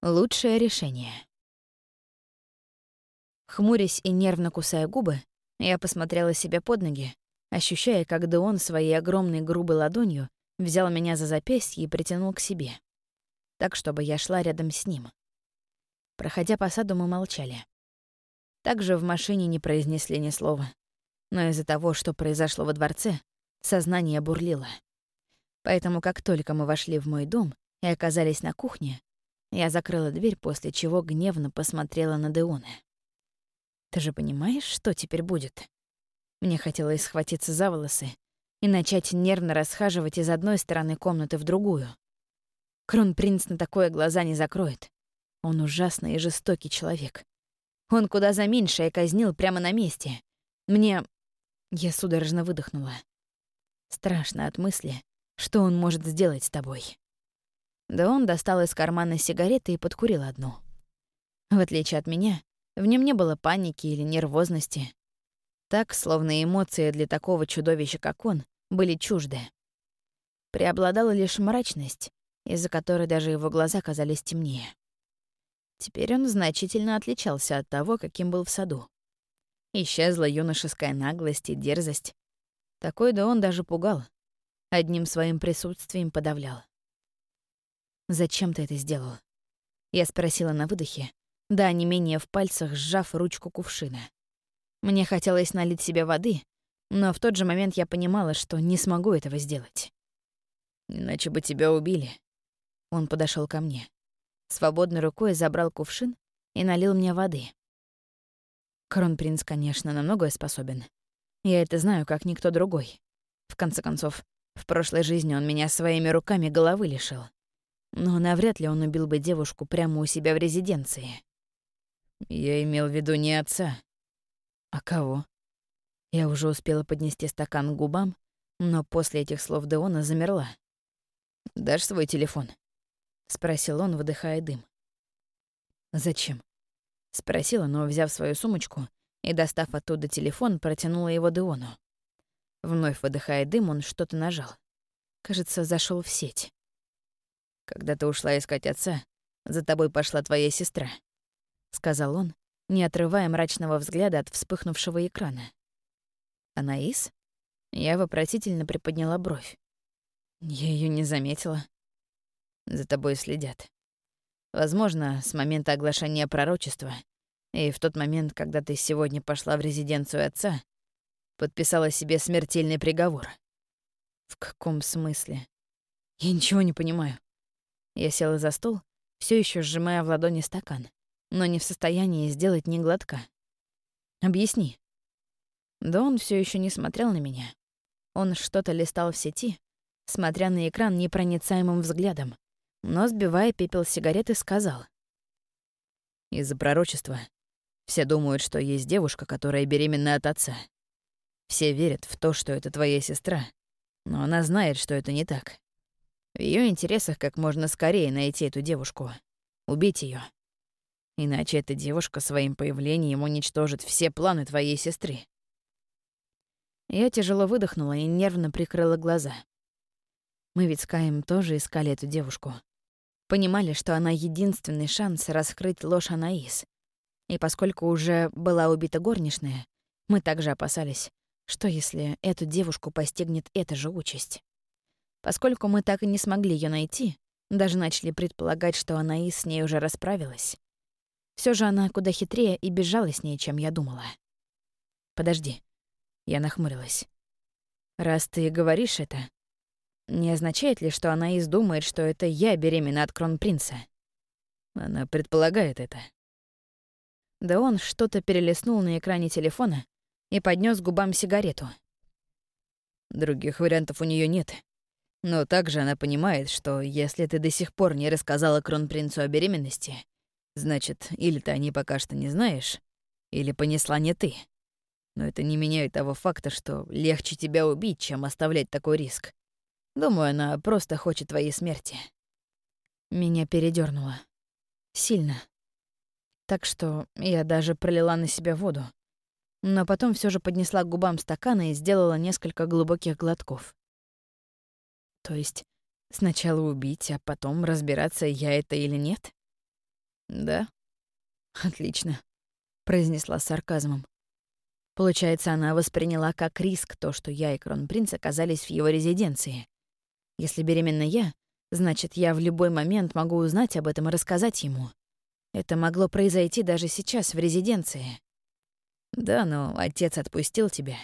Лучшее решение. Хмурясь и нервно кусая губы, я посмотрела себе под ноги, ощущая, как Деон своей огромной грубой ладонью взял меня за запястье и притянул к себе, так, чтобы я шла рядом с ним. Проходя по саду, мы молчали. Также в машине не произнесли ни слова, но из-за того, что произошло во дворце, сознание бурлило. Поэтому, как только мы вошли в мой дом и оказались на кухне, я закрыла дверь, после чего гневно посмотрела на Деона. «Ты же понимаешь, что теперь будет?» Мне хотелось схватиться за волосы и начать нервно расхаживать из одной стороны комнаты в другую. Кронпринц на такое глаза не закроет. Он ужасный и жестокий человек. Он куда за меньшее казнил прямо на месте. Мне... Я судорожно выдохнула. Страшно от мысли, что он может сделать с тобой. Да он достал из кармана сигареты и подкурил одну. В отличие от меня, в нем не было паники или нервозности. Так, словно эмоции для такого чудовища, как он, были чужды. Преобладала лишь мрачность, из-за которой даже его глаза казались темнее. Теперь он значительно отличался от того, каким был в саду. Исчезла юношеская наглость и дерзость. Такой да он даже пугал. Одним своим присутствием подавлял. «Зачем ты это сделал?» Я спросила на выдохе, да не менее в пальцах сжав ручку кувшина. Мне хотелось налить себе воды, но в тот же момент я понимала, что не смогу этого сделать. «Иначе бы тебя убили». Он подошел ко мне. Свободной рукой забрал кувшин и налил мне воды. Кронпринц, конечно, на многое способен. Я это знаю, как никто другой. В конце концов, в прошлой жизни он меня своими руками головы лишил. Но навряд ли он убил бы девушку прямо у себя в резиденции. Я имел в виду не отца. А кого? Я уже успела поднести стакан к губам, но после этих слов Деона замерла. «Дашь свой телефон?» — спросил он, выдыхая дым. «Зачем?» — спросила, но, взяв свою сумочку и, достав оттуда телефон, протянула его Деону. Вновь выдыхая дым, он что-то нажал. Кажется, зашел в сеть. «Когда ты ушла искать отца, за тобой пошла твоя сестра», — сказал он, не отрывая мрачного взгляда от вспыхнувшего экрана. «Анаис?» Я вопросительно приподняла бровь. Я ее не заметила. За тобой следят. Возможно, с момента оглашения пророчества и в тот момент, когда ты сегодня пошла в резиденцию отца, подписала себе смертельный приговор. В каком смысле? Я ничего не понимаю. Я села за стол, все еще сжимая в ладони стакан, но не в состоянии сделать ни глотка. Объясни. Да он все еще не смотрел на меня. Он что-то листал в сети, смотря на экран непроницаемым взглядом, но, сбивая пепел сигареты, сказал. «Из-за пророчества все думают, что есть девушка, которая беременна от отца. Все верят в то, что это твоя сестра, но она знает, что это не так. В ее интересах как можно скорее найти эту девушку, убить ее. Иначе эта девушка своим появлением уничтожит все планы твоей сестры. Я тяжело выдохнула и нервно прикрыла глаза. Мы ведь с Каем тоже искали эту девушку. Понимали, что она единственный шанс раскрыть ложь Анаис. И поскольку уже была убита горничная, мы также опасались, что если эту девушку постигнет эта же участь. Поскольку мы так и не смогли ее найти, даже начали предполагать, что Анаис с ней уже расправилась. Все же она куда хитрее и безжалостнее, чем я думала. «Подожди», — я нахмурилась. «Раз ты говоришь это, не означает ли, что она издумает, что это я беременна от кронпринца? Она предполагает это. Да он что-то перелистнул на экране телефона и поднес губам сигарету. Других вариантов у нее нет. Но также она понимает, что если ты до сих пор не рассказала кронпринцу о беременности, значит, или ты о ней пока что не знаешь, или понесла не ты. Но это не меняет того факта, что легче тебя убить, чем оставлять такой риск. Думаю, она просто хочет твоей смерти. Меня передернуло. Сильно. Так что я даже пролила на себя воду. Но потом все же поднесла к губам стакана и сделала несколько глубоких глотков. То есть сначала убить, а потом разбираться, я это или нет? Да? Отлично, произнесла с сарказмом. Получается, она восприняла как риск то, что я и кронпринц оказались в его резиденции. Если беременна я, значит, я в любой момент могу узнать об этом и рассказать ему. Это могло произойти даже сейчас в резиденции. Да, но отец отпустил тебя.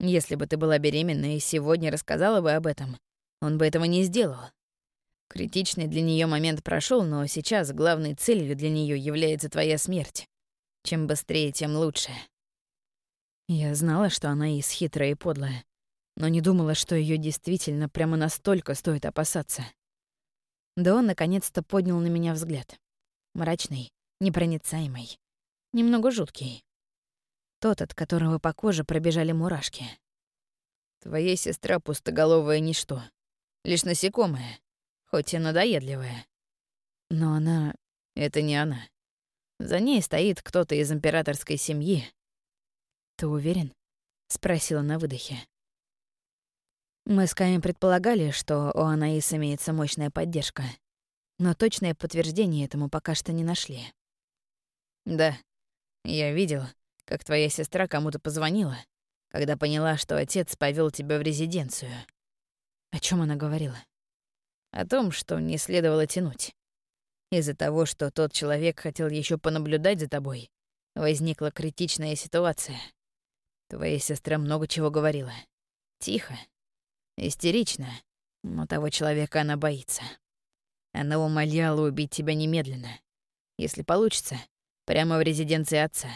Если бы ты была беременна и сегодня рассказала бы об этом, он бы этого не сделал. Критичный для нее момент прошел, но сейчас главной целью для нее является твоя смерть. Чем быстрее, тем лучше. Я знала, что она из хитрая и подлая, но не думала, что ее действительно прямо настолько стоит опасаться. Да он наконец-то поднял на меня взгляд. Мрачный, непроницаемый, немного жуткий. Тот, от которого по коже пробежали мурашки. Твоя сестра пустоголовая ничто. Лишь насекомое, хоть и надоедливая. Но она... Это не она. За ней стоит кто-то из императорской семьи. «Ты уверен?» — спросила на выдохе. Мы с Ками предполагали, что у Анаис имеется мощная поддержка, но точное подтверждение этому пока что не нашли. «Да, я видел, как твоя сестра кому-то позвонила, когда поняла, что отец повел тебя в резиденцию. О чем она говорила? О том, что не следовало тянуть. Из-за того, что тот человек хотел еще понаблюдать за тобой, возникла критичная ситуация. Твоя сестра много чего говорила. Тихо, истерично, но того человека она боится. Она умоляла убить тебя немедленно. Если получится, прямо в резиденции отца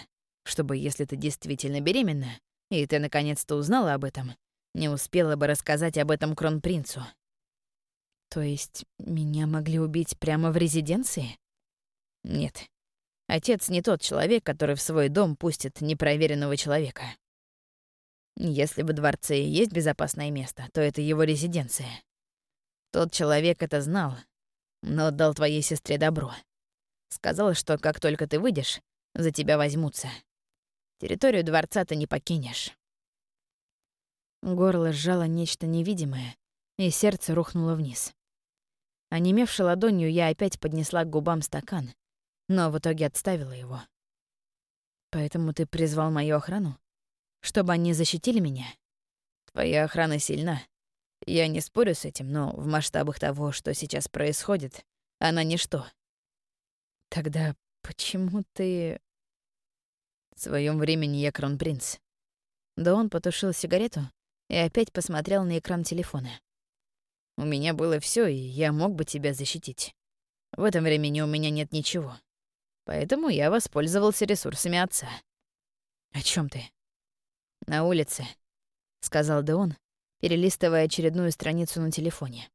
чтобы, если ты действительно беременна, и ты наконец-то узнала об этом, не успела бы рассказать об этом кронпринцу. То есть меня могли убить прямо в резиденции? Нет. Отец не тот человек, который в свой дом пустит непроверенного человека. Если в дворце и есть безопасное место, то это его резиденция. Тот человек это знал, но отдал твоей сестре добро. Сказал, что как только ты выйдешь, за тебя возьмутся. Территорию дворца ты не покинешь. Горло сжало нечто невидимое, и сердце рухнуло вниз. Онемевшей ладонью я опять поднесла к губам стакан, но в итоге отставила его. «Поэтому ты призвал мою охрану? Чтобы они защитили меня?» «Твоя охрана сильна. Я не спорю с этим, но в масштабах того, что сейчас происходит, она ничто». «Тогда почему ты...» В своем времени я кронпринц. Да он потушил сигарету и опять посмотрел на экран телефона. У меня было все, и я мог бы тебя защитить. В этом времени у меня нет ничего. Поэтому я воспользовался ресурсами отца. О чем ты? На улице, сказал Деон, перелистывая очередную страницу на телефоне.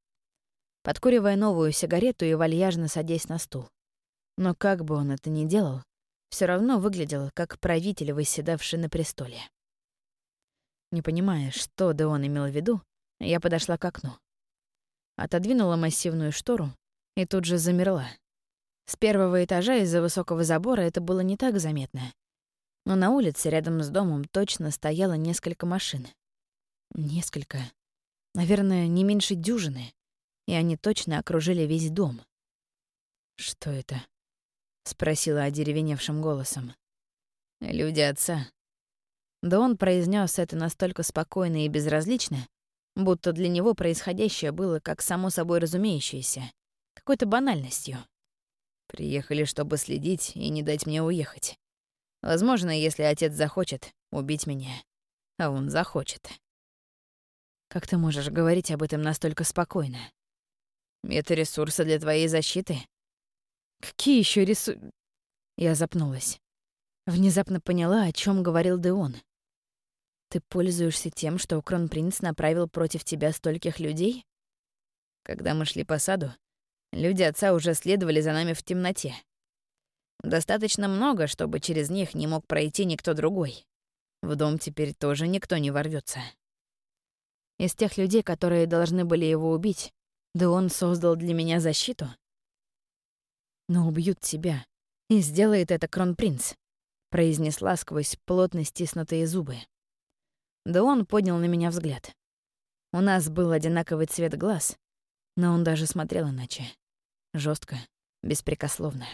Подкуривая новую сигарету и вальяжно садясь на стул. Но как бы он это ни делал, все равно выглядел как правитель, восседавший на престоле. Не понимая, что Деон имел в виду, я подошла к окну. Отодвинула массивную штору и тут же замерла. С первого этажа из-за высокого забора это было не так заметно. Но на улице рядом с домом точно стояло несколько машин. Несколько. Наверное, не меньше дюжины. И они точно окружили весь дом. Что это? — спросила одеревеневшим голосом. «Люди отца». Да он произнес это настолько спокойно и безразлично, будто для него происходящее было как само собой разумеющееся, какой-то банальностью. Приехали, чтобы следить и не дать мне уехать. Возможно, если отец захочет убить меня, а он захочет. Как ты можешь говорить об этом настолько спокойно? Это ресурсы для твоей защиты, Какие еще рису... Я запнулась. Внезапно поняла, о чем говорил Деон. Ты пользуешься тем, что кронпринц направил против тебя стольких людей? Когда мы шли по саду, люди отца уже следовали за нами в темноте. Достаточно много, чтобы через них не мог пройти никто другой. В дом теперь тоже никто не ворвется. Из тех людей, которые должны были его убить, да он создал для меня защиту? но убьют тебя. И сделает это кронпринц», — произнесла сквозь плотно стиснутые зубы. Да он поднял на меня взгляд. У нас был одинаковый цвет глаз, но он даже смотрел иначе. жестко, беспрекословно.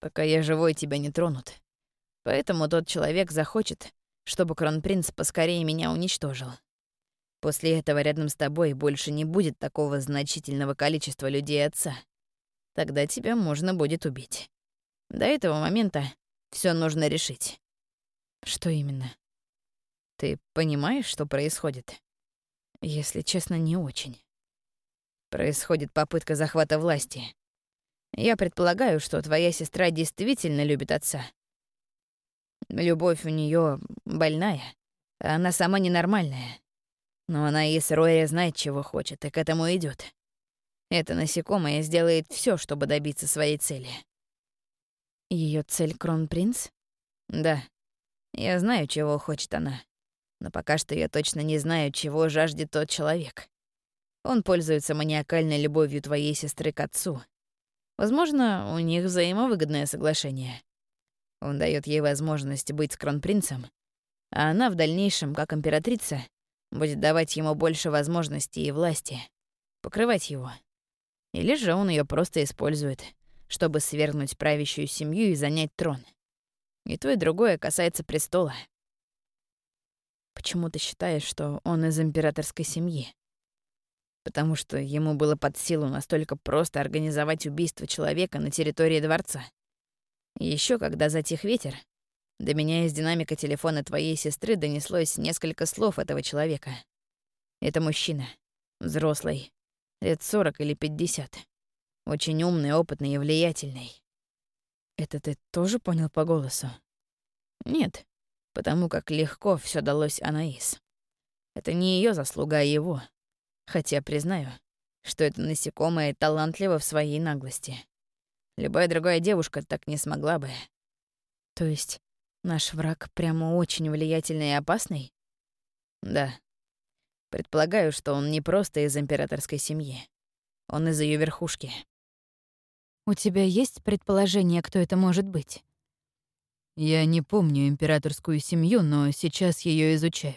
Пока я живой, тебя не тронут. Поэтому тот человек захочет, чтобы кронпринц поскорее меня уничтожил. После этого рядом с тобой больше не будет такого значительного количества людей отца. Тогда тебя можно будет убить. До этого момента все нужно решить. Что именно? Ты понимаешь, что происходит? Если честно, не очень. Происходит попытка захвата власти. Я предполагаю, что твоя сестра действительно любит отца. Любовь у нее больная, а она сама ненормальная. Но она и с Роя знает, чего хочет, и к этому идет. Это насекомое сделает все, чтобы добиться своей цели. Ее цель — кронпринц? Да. Я знаю, чего хочет она. Но пока что я точно не знаю, чего жаждет тот человек. Он пользуется маниакальной любовью твоей сестры к отцу. Возможно, у них взаимовыгодное соглашение. Он дает ей возможность быть с кронпринцем, а она в дальнейшем, как императрица, будет давать ему больше возможностей и власти, покрывать его. Или же он ее просто использует, чтобы свергнуть правящую семью и занять трон. И то, и другое касается престола. Почему ты считаешь, что он из императорской семьи? Потому что ему было под силу настолько просто организовать убийство человека на территории дворца. Еще когда затих ветер, до меня из динамика телефона твоей сестры донеслось несколько слов этого человека. Это мужчина, взрослый, лет 40 или 50. Очень умный, опытный и влиятельный. Это ты тоже понял по голосу? Нет, потому как легко все далось Анаис. Это не ее заслуга, а его. Хотя признаю, что это насекомое талантливо в своей наглости. Любая другая девушка так не смогла бы. То есть Наш враг прямо очень влиятельный и опасный? Да. Предполагаю, что он не просто из императорской семьи. Он из ее верхушки. У тебя есть предположение, кто это может быть? Я не помню императорскую семью, но сейчас ее изучаю.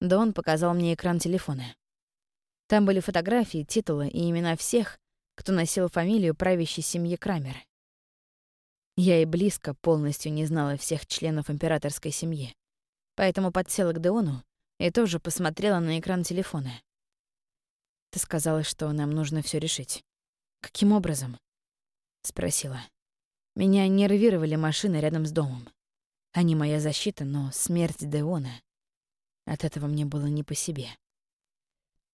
Дон показал мне экран телефона. Там были фотографии, титулы и имена всех, кто носил фамилию правящей семьи Крамер. Я и близко полностью не знала всех членов императорской семьи, поэтому подсела к Деону и тоже посмотрела на экран телефона. «Ты сказала, что нам нужно все решить. Каким образом?» — спросила. Меня нервировали машины рядом с домом. Они моя защита, но смерть Деона... От этого мне было не по себе.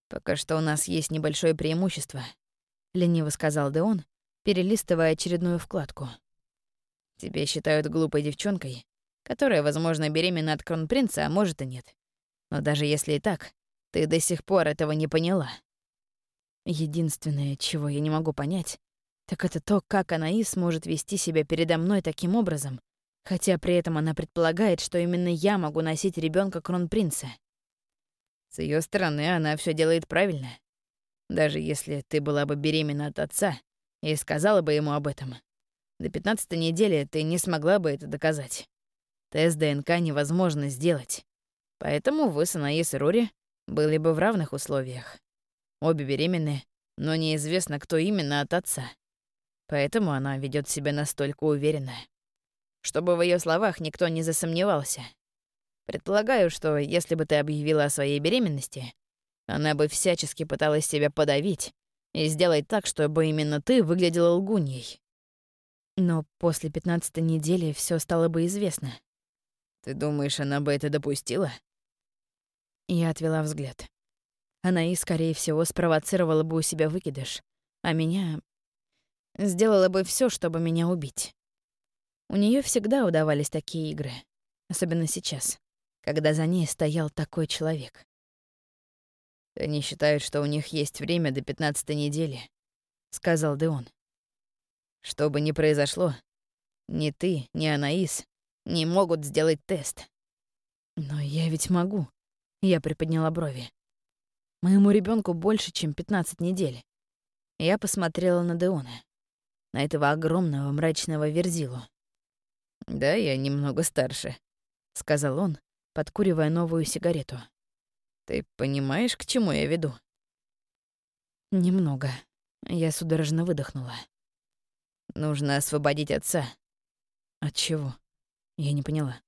«Пока что у нас есть небольшое преимущество», — лениво сказал Деон, перелистывая очередную вкладку. Тебя считают глупой девчонкой, которая, возможно, беременна от кронпринца, а может и нет. Но даже если и так, ты до сих пор этого не поняла. Единственное, чего я не могу понять, так это то, как Анаис может вести себя передо мной таким образом, хотя при этом она предполагает, что именно я могу носить ребенка кронпринца. С ее стороны она все делает правильно. Даже если ты была бы беременна от отца и сказала бы ему об этом, до 15 недели ты не смогла бы это доказать. Тест ДНК невозможно сделать. Поэтому вы с Анаис и Рори были бы в равных условиях. Обе беременны, но неизвестно, кто именно от отца. Поэтому она ведет себя настолько уверенно. Чтобы в ее словах никто не засомневался. Предполагаю, что если бы ты объявила о своей беременности, она бы всячески пыталась себя подавить и сделать так, чтобы именно ты выглядела лгуньей. Но после пятнадцатой недели все стало бы известно. Ты думаешь, она бы это допустила? Я отвела взгляд. Она и, скорее всего, спровоцировала бы у себя выкидыш, а меня... Сделала бы все, чтобы меня убить. У нее всегда удавались такие игры, особенно сейчас, когда за ней стоял такой человек. «Они считают, что у них есть время до пятнадцатой недели», — сказал Деон. Что бы ни произошло, ни ты, ни Анаис не могут сделать тест. Но я ведь могу. Я приподняла брови. Моему ребенку больше, чем 15 недель. Я посмотрела на Деона, на этого огромного мрачного верзилу. «Да, я немного старше», — сказал он, подкуривая новую сигарету. «Ты понимаешь, к чему я веду?» «Немного». Я судорожно выдохнула. Нужно освободить отца. От чего? Я не поняла.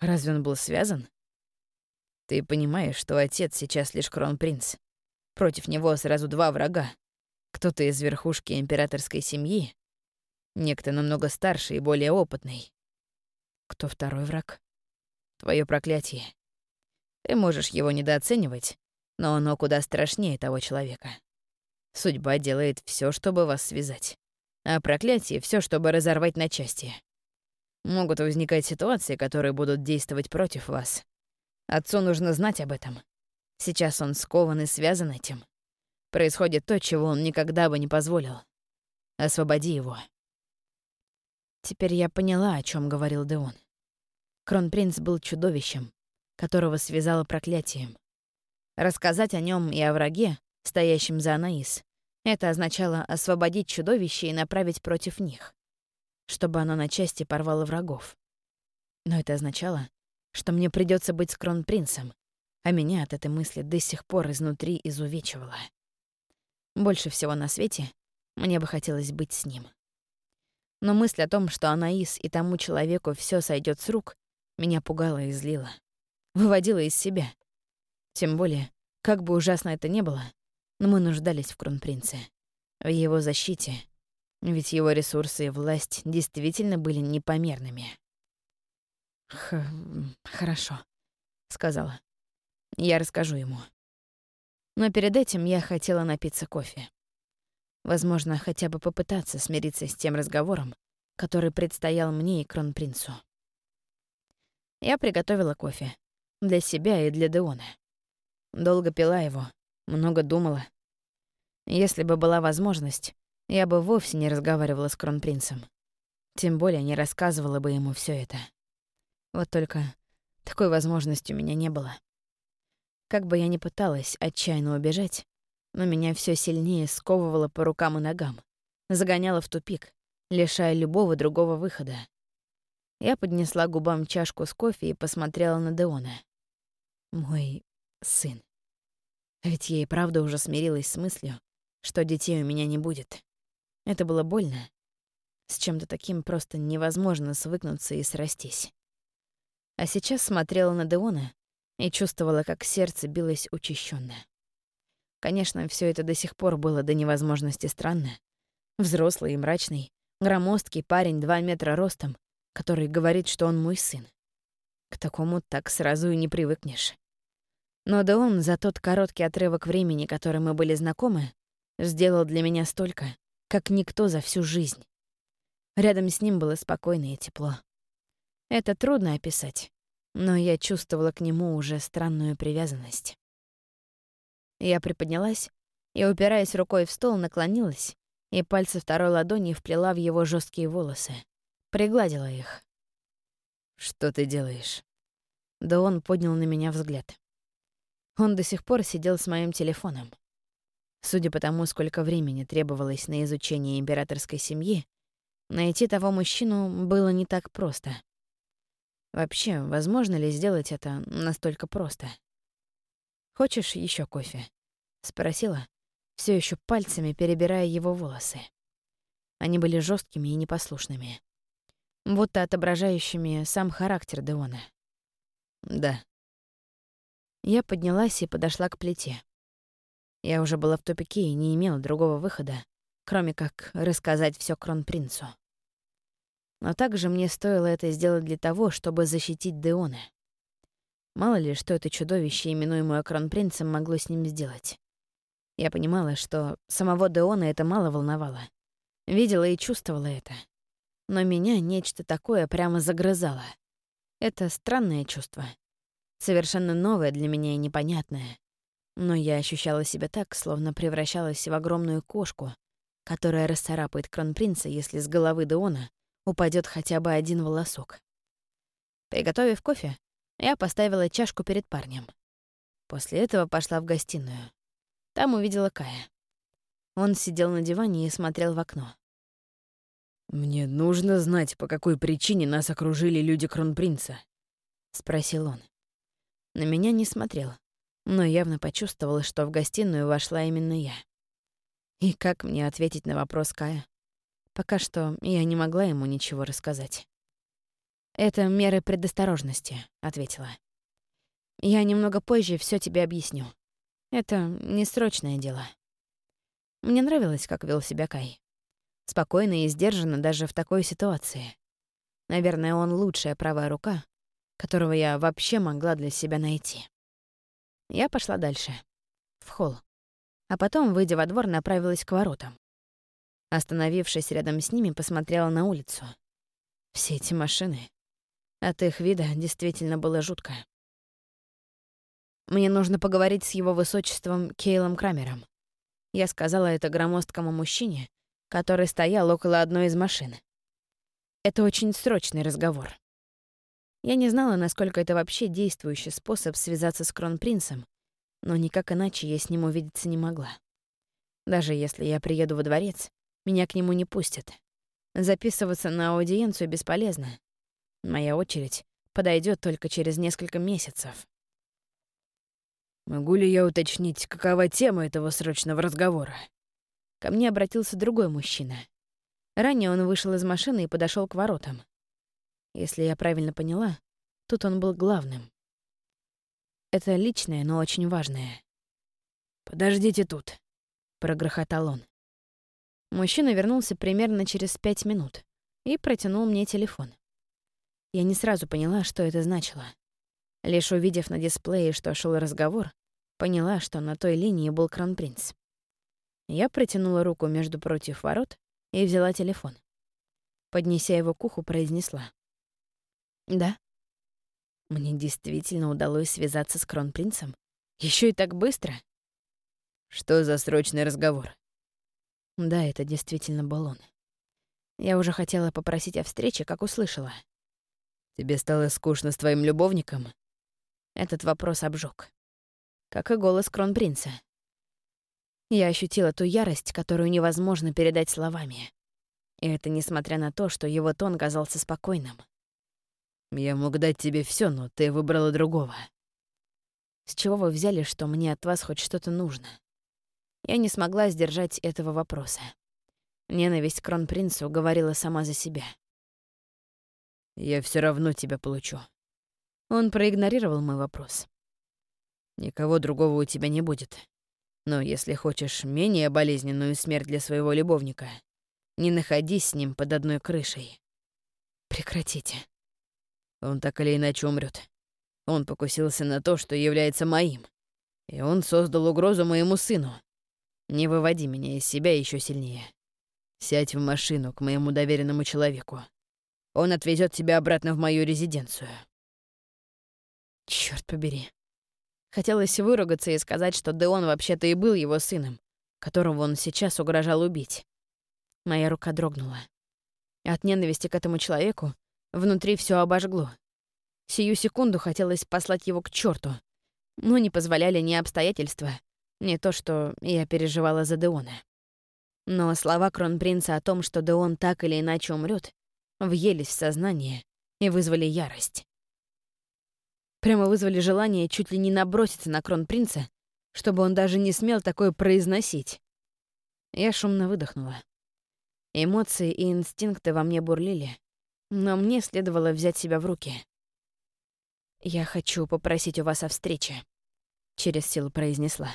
Разве он был связан? Ты понимаешь, что отец сейчас лишь кронпринц. Против него сразу два врага. Кто-то из верхушки императорской семьи, некто намного старше и более опытный. Кто второй враг? Твое проклятие. Ты можешь его недооценивать, но оно куда страшнее того человека. Судьба делает все, чтобы вас связать, а проклятие — все, чтобы разорвать на части. Могут возникать ситуации, которые будут действовать против вас. Отцу нужно знать об этом. Сейчас он скован и связан этим. Происходит то, чего он никогда бы не позволил. Освободи его. Теперь я поняла, о чем говорил Деон. Кронпринц был чудовищем, которого связало проклятием. Рассказать о нем и о враге, стоящем за Анаис, это означало освободить чудовище и направить против них, чтобы оно на части порвало врагов. Но это означало, что мне придется быть с кронпринцем, а меня от этой мысли до сих пор изнутри изувечивало. Больше всего на свете мне бы хотелось быть с ним. Но мысль о том, что Анаис и тому человеку все сойдет с рук, меня пугала и злила. Выводила из себя. Тем более, как бы ужасно это ни было, но мы нуждались в кронпринце, в его защите, ведь его ресурсы и власть действительно были непомерными. «Хорошо», — сказала. «Я расскажу ему». Но перед этим я хотела напиться кофе. Возможно, хотя бы попытаться смириться с тем разговором, который предстоял мне и кронпринцу. Я приготовила кофе. Для себя и для Деона. Долго пила его, много думала. Если бы была возможность, я бы вовсе не разговаривала с кронпринцем. Тем более не рассказывала бы ему все это. Вот только такой возможности у меня не было. Как бы я ни пыталась отчаянно убежать, но меня все сильнее сковывало по рукам и ногам, загоняло в тупик, лишая любого другого выхода. Я поднесла губам чашку с кофе и посмотрела на Деона. Мой сын. Ведь я и правда уже смирилась с мыслью, что детей у меня не будет. Это было больно. С чем-то таким просто невозможно свыкнуться и срастись. А сейчас смотрела на Деона и чувствовала, как сердце билось учащенно. Конечно, все это до сих пор было до невозможности странно. Взрослый и мрачный, громоздкий парень два метра ростом, который говорит, что он мой сын. К такому так сразу и не привыкнешь. Но да он за тот короткий отрывок времени, который мы были знакомы, сделал для меня столько, как никто за всю жизнь. Рядом с ним было спокойно и тепло. Это трудно описать, но я чувствовала к нему уже странную привязанность. Я приподнялась и, упираясь рукой в стол, наклонилась и пальцы второй ладони вплела в его жесткие волосы, пригладила их. «Что ты делаешь?» Да он поднял на меня взгляд. Он до сих пор сидел с моим телефоном. Судя по тому, сколько времени требовалось на изучение императорской семьи, найти того мужчину было не так просто. Вообще, возможно ли сделать это настолько просто? «Хочешь еще кофе?» — спросила, все еще пальцами перебирая его волосы. Они были жесткими и непослушными, будто отображающими сам характер Деона. «Да». Я поднялась и подошла к плите. Я уже была в тупике и не имела другого выхода, кроме как рассказать все кронпринцу. Но также мне стоило это сделать для того, чтобы защитить Деона. Мало ли, что это чудовище, именуемое кронпринцем, могло с ним сделать. Я понимала, что самого Деона это мало волновало. Видела и чувствовала это. Но меня нечто такое прямо загрызало. Это странное чувство. Совершенно новое для меня и непонятное. Но я ощущала себя так, словно превращалась в огромную кошку, которая расцарапает кронпринца, если с головы Деона упадет хотя бы один волосок. Приготовив кофе, я поставила чашку перед парнем. После этого пошла в гостиную. Там увидела Кая. Он сидел на диване и смотрел в окно. «Мне нужно знать, по какой причине нас окружили люди Кронпринца», — спросил он. На меня не смотрел, но явно почувствовал, что в гостиную вошла именно я. И как мне ответить на вопрос Кая? Пока что я не могла ему ничего рассказать. «Это меры предосторожности», — ответила. «Я немного позже все тебе объясню. Это не срочное дело». Мне нравилось, как вел себя Кай. Спокойно и сдержанно даже в такой ситуации. Наверное, он лучшая правая рука, которого я вообще могла для себя найти. Я пошла дальше, в холл. А потом, выйдя во двор, направилась к воротам. Остановившись рядом с ними, посмотрела на улицу. Все эти машины. От их вида действительно было жутко. Мне нужно поговорить с его высочеством Кейлом Крамером. Я сказала это громоздкому мужчине, который стоял около одной из машин. Это очень срочный разговор. Я не знала, насколько это вообще действующий способ связаться с кронпринцем, но никак иначе я с ним увидеться не могла. Даже если я приеду во дворец, меня к нему не пустят. Записываться на аудиенцию бесполезно. Моя очередь подойдет только через несколько месяцев. «Могу ли я уточнить, какова тема этого срочного разговора?» Ко мне обратился другой мужчина. Ранее он вышел из машины и подошел к воротам. Если я правильно поняла, тут он был главным. Это личное, но очень важное. «Подождите тут», — прогрохотал он. Мужчина вернулся примерно через пять минут и протянул мне телефон. Я не сразу поняла, что это значило. Лишь увидев на дисплее, что шел разговор, поняла, что на той линии был кронпринц. Я протянула руку между против ворот и взяла телефон. Поднеся его к уху, произнесла. Да. Мне действительно удалось связаться с кронпринцем. Еще и так быстро. Что за срочный разговор? Да, это действительно был он. Я уже хотела попросить о встрече, как услышала. Тебе стало скучно с твоим любовником? Этот вопрос обжег. Как и голос кронпринца. Я ощутила ту ярость, которую невозможно передать словами. И это несмотря на то, что его тон казался спокойным. Я мог дать тебе все, но ты выбрала другого. С чего вы взяли, что мне от вас хоть что-то нужно? Я не смогла сдержать этого вопроса. Ненависть к кронпринцу говорила сама за себя. Я все равно тебя получу. Он проигнорировал мой вопрос. Никого другого у тебя не будет. Но если хочешь менее болезненную смерть для своего любовника, не находись с ним под одной крышей. Прекратите. Он так или иначе умрет. Он покусился на то, что является моим. И он создал угрозу моему сыну. Не выводи меня из себя еще сильнее. Сядь в машину к моему доверенному человеку. Он отвезет тебя обратно в мою резиденцию. Черт побери. Хотелось выругаться и сказать, что Деон вообще-то и был его сыном, которого он сейчас угрожал убить. Моя рука дрогнула. От ненависти к этому человеку Внутри все обожгло. Сию секунду хотелось послать его к черту, но не позволяли ни обстоятельства, ни то, что я переживала за Деона. Но слова кронпринца о том, что Деон так или иначе умрет, въелись в сознание и вызвали ярость. Прямо вызвали желание чуть ли не наброситься на кронпринца, чтобы он даже не смел такое произносить. Я шумно выдохнула. Эмоции и инстинкты во мне бурлили, но мне следовало взять себя в руки. «Я хочу попросить у вас о встрече», — через силу произнесла.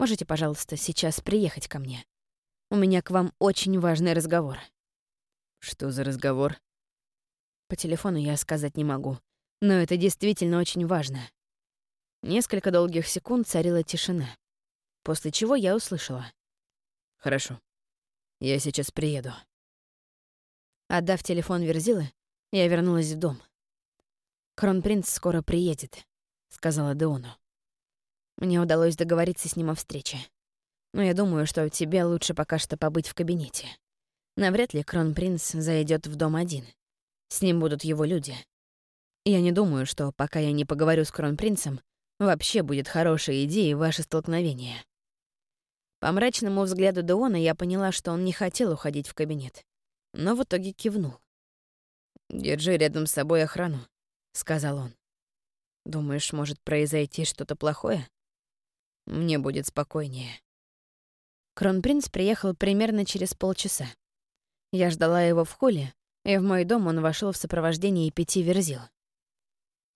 «Можете, пожалуйста, сейчас приехать ко мне? У меня к вам очень важный разговор». «Что за разговор?» По телефону я сказать не могу, но это действительно очень важно. Несколько долгих секунд царила тишина, после чего я услышала. «Хорошо. Я сейчас приеду». Отдав телефон Верзилы, я вернулась в дом. «Кронпринц скоро приедет», — сказала Деону. Мне удалось договориться с ним о встрече. Но я думаю, что тебе лучше пока что побыть в кабинете. Навряд ли Кронпринц зайдет в дом один. С ним будут его люди. Я не думаю, что пока я не поговорю с Кронпринцем, вообще будет хорошей идеей ваше столкновение. По мрачному взгляду Деона я поняла, что он не хотел уходить в кабинет но в итоге кивнул. «Держи рядом с собой охрану», — сказал он. «Думаешь, может произойти что-то плохое? Мне будет спокойнее». Кронпринц приехал примерно через полчаса. Я ждала его в холле, и в мой дом он вошел в сопровождении пяти верзил.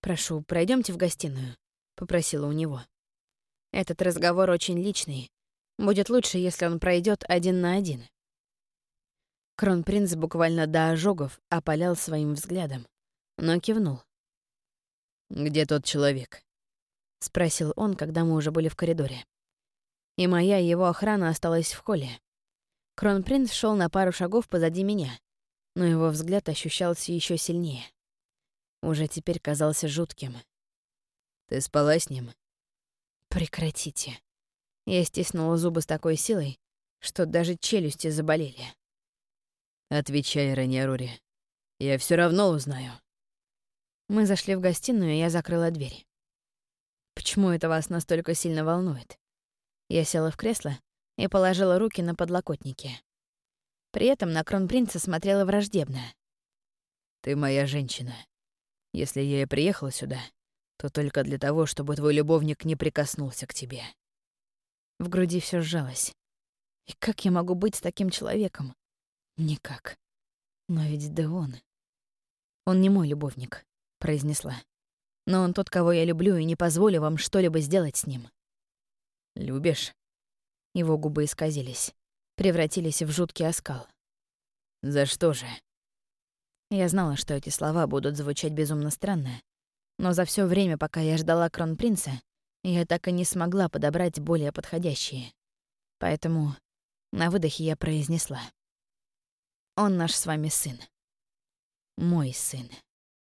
«Прошу, пройдемте в гостиную», — попросила у него. «Этот разговор очень личный. Будет лучше, если он пройдет один на один». Кронпринц буквально до ожогов опалял своим взглядом, но кивнул. «Где тот человек?» — спросил он, когда мы уже были в коридоре. И моя его охрана осталась в холле. Кронпринц шел на пару шагов позади меня, но его взгляд ощущался еще сильнее. Уже теперь казался жутким. «Ты спала с ним?» «Прекратите». Я стиснула зубы с такой силой, что даже челюсти заболели. «Отвечай, Раньярури. Я все равно узнаю». Мы зашли в гостиную, и я закрыла дверь. «Почему это вас настолько сильно волнует?» Я села в кресло и положила руки на подлокотники. При этом на кронпринца смотрела враждебно. «Ты моя женщина. Если я и приехала сюда, то только для того, чтобы твой любовник не прикоснулся к тебе». В груди все сжалось. И как я могу быть с таким человеком? Никак. Но ведь да он... Он не мой любовник, произнесла. Но он тот, кого я люблю, и не позволю вам что-либо сделать с ним. Любишь? Его губы исказились, превратились в жуткий оскал. За что же? Я знала, что эти слова будут звучать безумно странно, но за все время, пока я ждала кронпринца, я так и не смогла подобрать более подходящие. Поэтому на выдохе я произнесла. Он наш с вами сын. Мой сын.